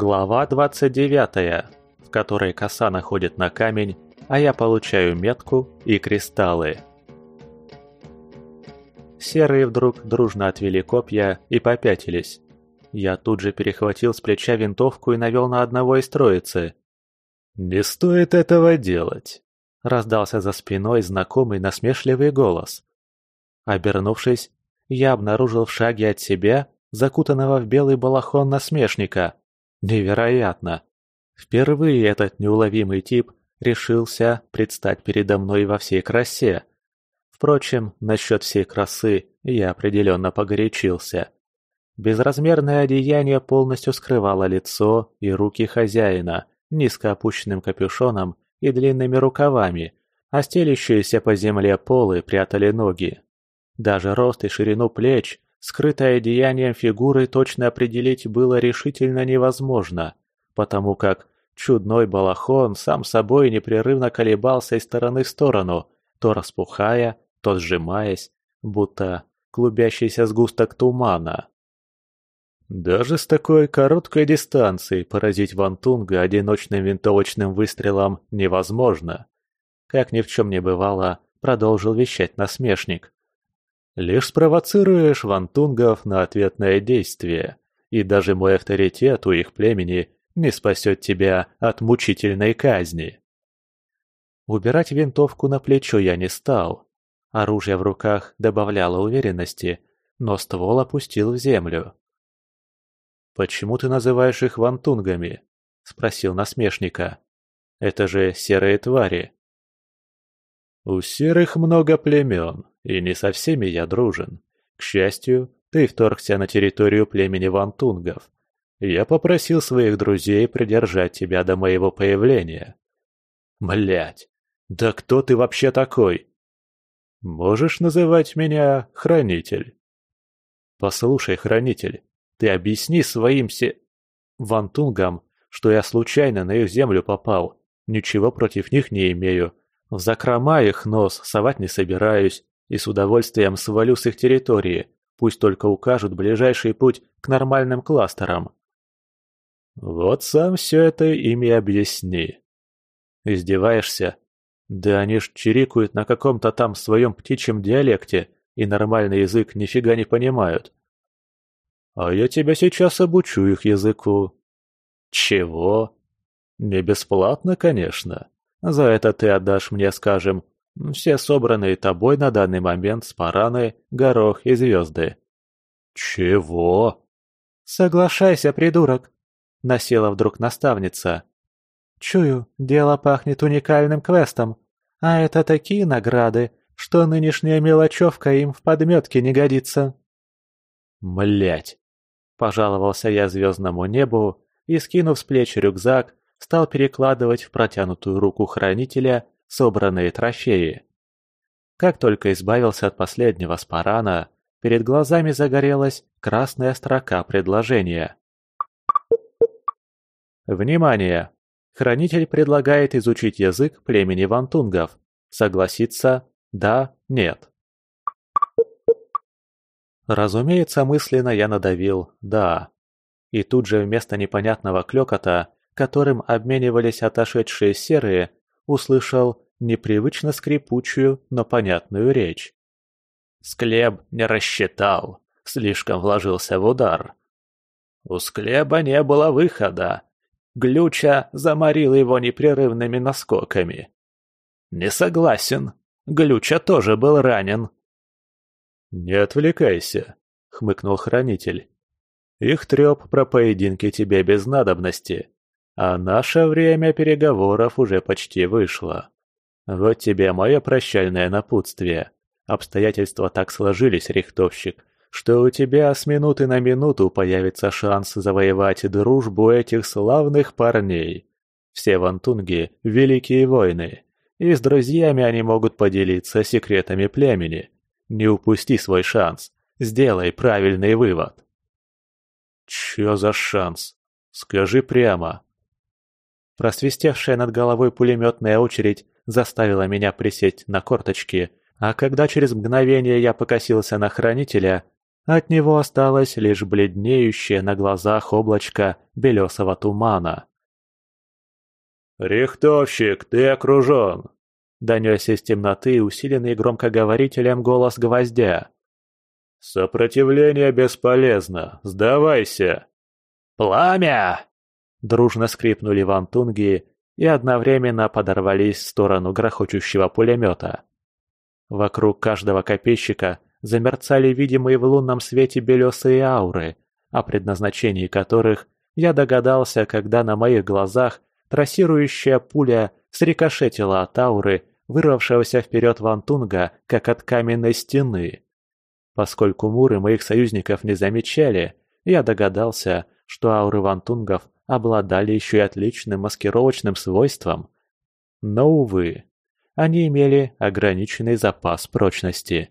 Глава 29, в которой коса находит на камень, а я получаю метку и кристаллы. Серые вдруг дружно отвели копья и попятились. Я тут же перехватил с плеча винтовку и навел на одного из троицы. «Не стоит этого делать!» — раздался за спиной знакомый насмешливый голос. Обернувшись, я обнаружил в шаге от себя закутанного в белый балахон насмешника. Невероятно! Впервые этот неуловимый тип решился предстать передо мной во всей красе. Впрочем, насчет всей красы я определенно погорячился. Безразмерное одеяние полностью скрывало лицо и руки хозяина низко опущенным капюшоном и длинными рукавами, а стелящиеся по земле полы прятали ноги. Даже рост и ширину плеч скрытое одеянием фигуры точно определить было решительно невозможно, потому как чудной балахон сам собой непрерывно колебался из стороны в сторону, то распухая, то сжимаясь, будто клубящийся сгусток тумана. Даже с такой короткой дистанции поразить Вантунга одиночным винтовочным выстрелом невозможно. Как ни в чем не бывало, продолжил вещать насмешник. Лишь спровоцируешь вантунгов на ответное действие, и даже мой авторитет у их племени не спасет тебя от мучительной казни. Убирать винтовку на плечо я не стал. Оружие в руках добавляло уверенности, но ствол опустил в землю. «Почему ты называешь их вантунгами?» – спросил насмешника. «Это же серые твари». «У серых много племен, и не со всеми я дружен. К счастью, ты вторгся на территорию племени Вантунгов. Я попросил своих друзей придержать тебя до моего появления. Блять, да кто ты вообще такой? Можешь называть меня Хранитель. Послушай, Хранитель, ты объясни своим се... Вантунгам, что я случайно на их землю попал. Ничего против них не имею. В закрома их нос совать не собираюсь и с удовольствием свалю с их территории, пусть только укажут ближайший путь к нормальным кластерам. Вот сам все это ими объясни. Издеваешься? Да они ж чирикают на каком-то там своем птичьем диалекте и нормальный язык нифига не понимают. А я тебя сейчас обучу их языку. Чего? Не бесплатно, конечно. За это ты отдашь мне, скажем, все собранные тобой на данный момент спараны, горох и звезды. Чего? Соглашайся, придурок, насела вдруг наставница. Чую, дело пахнет уникальным квестом, а это такие награды, что нынешняя мелочевка им в подметке не годится. Млять! Пожаловался я звездному небу и, скинув с плеч рюкзак, стал перекладывать в протянутую руку хранителя собранные трофеи. Как только избавился от последнего спарана, перед глазами загорелась красная строка предложения. Внимание! Хранитель предлагает изучить язык племени вантунгов. Согласиться? Да? Нет? Разумеется, мысленно я надавил «да». И тут же вместо непонятного клёкота, которым обменивались отошедшие серые, услышал непривычно скрипучую, но понятную речь. Склеб не рассчитал, слишком вложился в удар. У Склеба не было выхода. Глюча заморил его непрерывными наскоками. Не согласен. Глюча тоже был ранен. «Не отвлекайся», — хмыкнул хранитель. «Их трёп про поединки тебе без надобности. А наше время переговоров уже почти вышло. Вот тебе мое прощальное напутствие. Обстоятельства так сложились, рихтовщик, что у тебя с минуты на минуту появится шанс завоевать дружбу этих славных парней. Все вантунги – великие воины, и с друзьями они могут поделиться секретами племени. Не упусти свой шанс, сделай правильный вывод. Чё за шанс? Скажи прямо. Просвистевшая над головой пулеметная очередь заставила меня присесть на корточки, а когда через мгновение я покосился на хранителя, От него осталось лишь бледнеющее на глазах облачко белесого тумана. «Рихтовщик, ты окружен!» — донесся из темноты усиленный громкоговорителем голос гвоздя. «Сопротивление бесполезно. Сдавайся!» «Пламя!» Дружно скрипнули вантунги и одновременно подорвались в сторону грохочущего пулемета. Вокруг каждого копейщика замерцали видимые в лунном свете белесые ауры, о предназначении которых я догадался, когда на моих глазах трассирующая пуля срикошетила от ауры, вырвавшегося вперед Вантунга, как от каменной стены. Поскольку муры моих союзников не замечали, я догадался, что ауры Вантунгов обладали еще и отличным маскировочным свойством. Но, увы, они имели ограниченный запас прочности.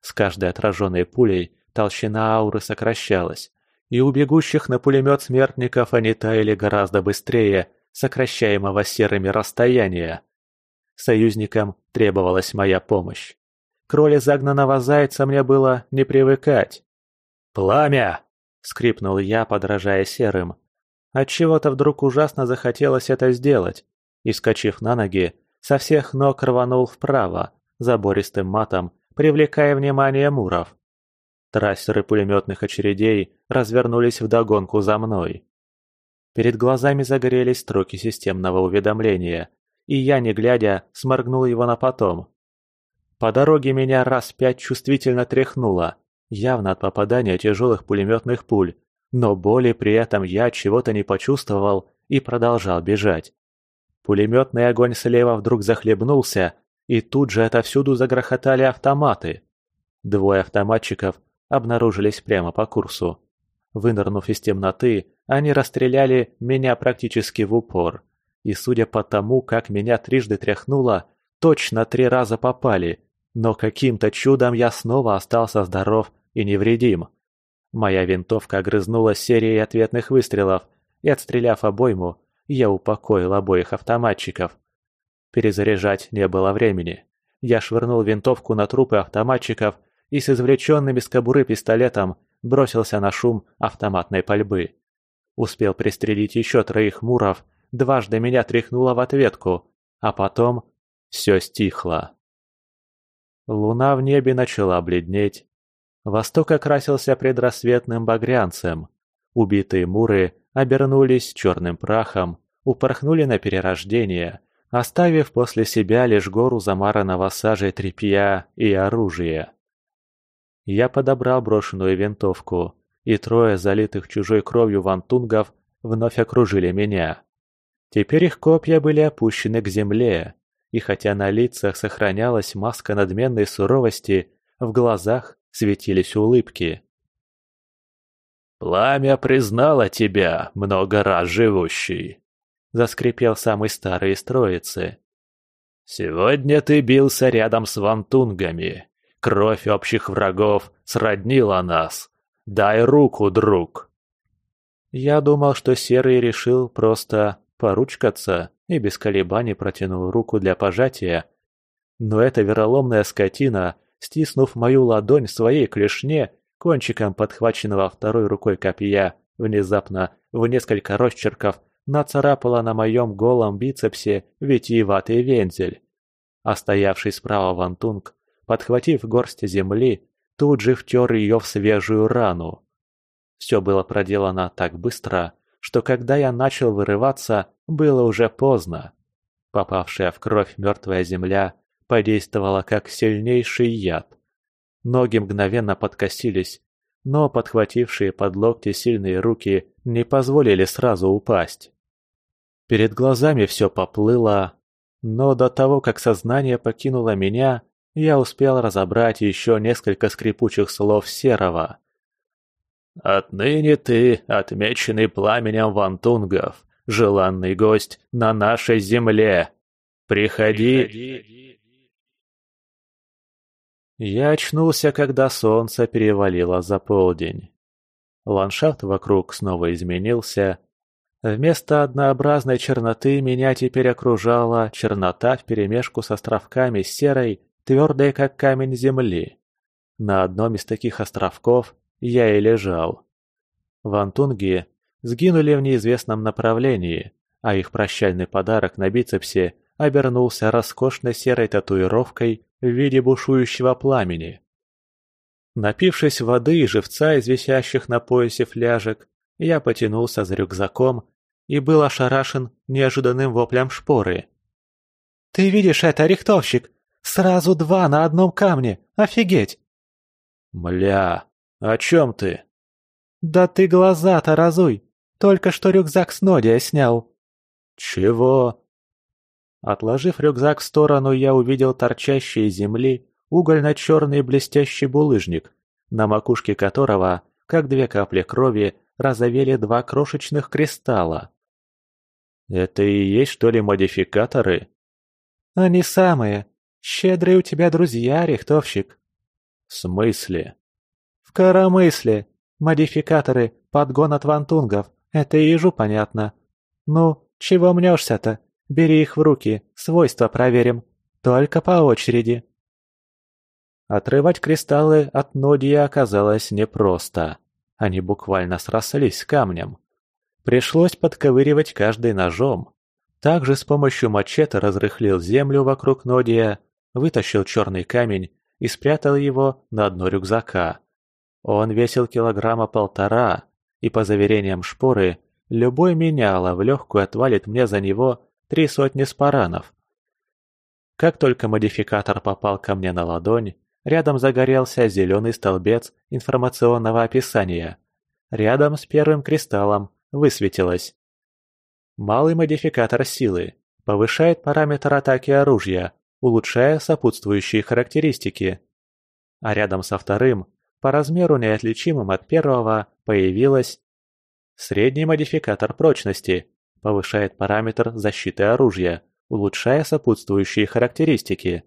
С каждой отраженной пулей толщина ауры сокращалась, и у бегущих на пулемет смертников они таяли гораздо быстрее сокращаемого серыми расстояния. Союзникам требовалась моя помощь. К роли загнанного зайца мне было не привыкать. «Пламя!» — скрипнул я, подражая серым. Отчего-то вдруг ужасно захотелось это сделать, и, скачив на ноги, со всех ног рванул вправо, забористым матом, привлекая внимание муров. Трассеры пулеметных очередей развернулись вдогонку за мной. Перед глазами загорелись строки системного уведомления, и я, не глядя, сморгнул его на потом. По дороге меня раз пять чувствительно тряхнуло, явно от попадания тяжелых пулеметных пуль, но боли при этом я чего-то не почувствовал и продолжал бежать. Пулеметный огонь слева вдруг захлебнулся, и тут же отовсюду загрохотали автоматы. Двое автоматчиков обнаружились прямо по курсу. Вынырнув из темноты, они расстреляли меня практически в упор. И судя по тому, как меня трижды тряхнуло, точно три раза попали, но каким-то чудом я снова остался здоров и невредим. Моя винтовка огрызнула серией ответных выстрелов, и, отстреляв обойму, я упокоил обоих автоматчиков. Перезаряжать не было времени. Я швырнул винтовку на трупы автоматчиков и с извлеченным из кобуры пистолетом бросился на шум автоматной пальбы. Успел пристрелить еще троих муров, дважды меня тряхнуло в ответку, а потом все стихло. Луна в небе начала бледнеть. Восток окрасился предрассветным багрянцем. Убитые муры обернулись черным прахом, упорхнули на перерождение, оставив после себя лишь гору замаранного сажей тряпья и оружия. Я подобрал брошенную винтовку, и трое залитых чужой кровью вантунгов вновь окружили меня. Теперь их копья были опущены к земле, и хотя на лицах сохранялась маска надменной суровости, в глазах светились улыбки. «Пламя признало тебя, много раз живущий», — заскрипел самый старый из троицы. «Сегодня ты бился рядом с вантунгами. Кровь общих врагов сроднила нас. Дай руку, друг!» Я думал, что Серый решил просто поручкаться и без колебаний протянул руку для пожатия. Но эта вероломная скотина, стиснув мою ладонь своей клешне, кончиком подхваченного второй рукой копья, внезапно в несколько росчерков нацарапала на моем голом бицепсе витиеватый вензель. А стоявший справа Вантунг, подхватив горсть земли, тут же втер ее в свежую рану. Все было проделано так быстро, что когда я начал вырываться, было уже поздно. Попавшая в кровь мертвая земля подействовала как сильнейший яд. Ноги мгновенно подкосились, но подхватившие под локти сильные руки не позволили сразу упасть. Перед глазами все поплыло, но до того, как сознание покинуло меня, я успел разобрать еще несколько скрипучих слов Серого. «Отныне ты, отмеченный пламенем вантунгов, желанный гость на нашей земле. Приходи...», Приходи я очнулся, когда солнце перевалило за полдень. Ландшафт вокруг снова изменился. Вместо однообразной черноты меня теперь окружала чернота вперемешку с островками серой, твердой как камень земли. На одном из таких островков я и лежал. Вантунги сгинули в неизвестном направлении, а их прощальный подарок на бицепсе обернулся роскошной серой татуировкой в виде бушующего пламени. Напившись воды и живца из висящих на поясе фляжек, я потянулся за рюкзаком и был ошарашен неожиданным воплем шпоры. «Ты видишь это, рихтовщик? Сразу два на одном камне! Офигеть!» «Мля, о чем ты?» «Да ты глаза-то разуй! Только что рюкзак с Нодия снял!» «Чего?» Отложив рюкзак в сторону, я увидел торчащий из земли угольно-черный блестящий булыжник, на макушке которого, как две капли крови, разовели два крошечных кристалла. «Это и есть, что ли, модификаторы?» «Они самые. Щедрые у тебя друзья, рихтовщик». «В смысле?» «В коромысле. Модификаторы, подгон от вантунгов. Это и ежу понятно. Ну, чего мнешься-то? Бери их в руки, свойства проверим. Только по очереди». Отрывать кристаллы от нодия оказалось непросто. Они буквально срослись с камнем. Пришлось подковыривать каждый ножом. Также с помощью мачете разрыхлил землю вокруг нодия, вытащил черный камень и спрятал его на дно рюкзака. Он весил килограмма полтора, и по заверениям шпоры, любой меняло в легкую отвалит мне за него три сотни спаранов. Как только модификатор попал ко мне на ладонь, рядом загорелся зеленый столбец информационного описания. Рядом с первым кристаллом высветилось. Малый модификатор силы повышает параметр атаки оружия, улучшая сопутствующие характеристики. А рядом со вторым по размеру неотличимым от первого появилось средний модификатор прочности, повышает параметр защиты оружия, улучшая сопутствующие характеристики.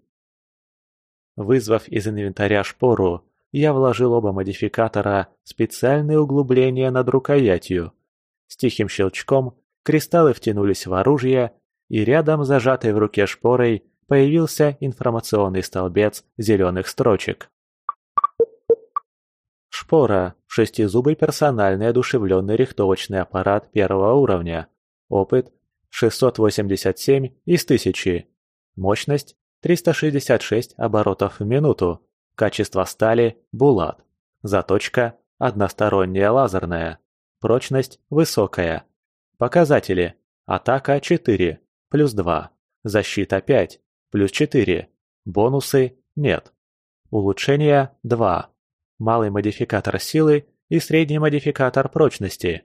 Вызвав из инвентаря шпору, я вложил оба модификатора в специальные углубления над рукоятью. С тихим щелчком кристаллы втянулись в оружие, и рядом, зажатой в руке шпорой, появился информационный столбец зеленых строчек. Шпора – шестизубый персональный одушевленный рихтовочный аппарат первого уровня. Опыт – 687 из 1000. Мощность – 366 оборотов в минуту. Качество стали – булат. Заточка – односторонняя лазерная. Прочность – высокая. Показатели – атака 4, плюс 2. Защита 5, плюс 4. Бонусы – нет. Улучшения – 2 малый модификатор силы и средний модификатор прочности.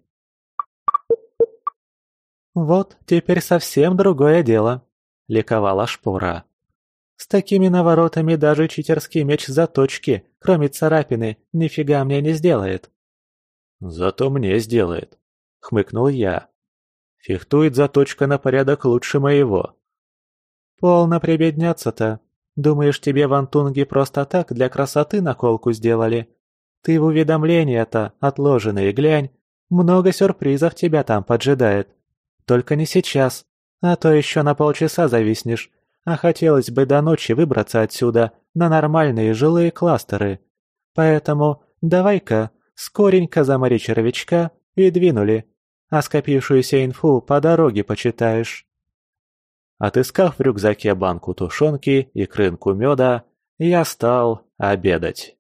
«Вот теперь совсем другое дело», — ликовала Шпора. «С такими наворотами даже читерский меч заточки, кроме царапины, нифига мне не сделает». «Зато мне сделает», — хмыкнул я. «Фехтует заточка на порядок лучше моего». «Полно прибедняться-то», Думаешь, тебе вантунги просто так для красоты наколку сделали? Ты в уведомления-то отложенные глянь. Много сюрпризов тебя там поджидает. Только не сейчас, а то еще на полчаса зависнешь. А хотелось бы до ночи выбраться отсюда на нормальные жилые кластеры. Поэтому давай-ка скоренько замори червячка и двинули. А скопившуюся инфу по дороге почитаешь. Отыскав в рюкзаке банку тушенки и крынку меда, я стал обедать.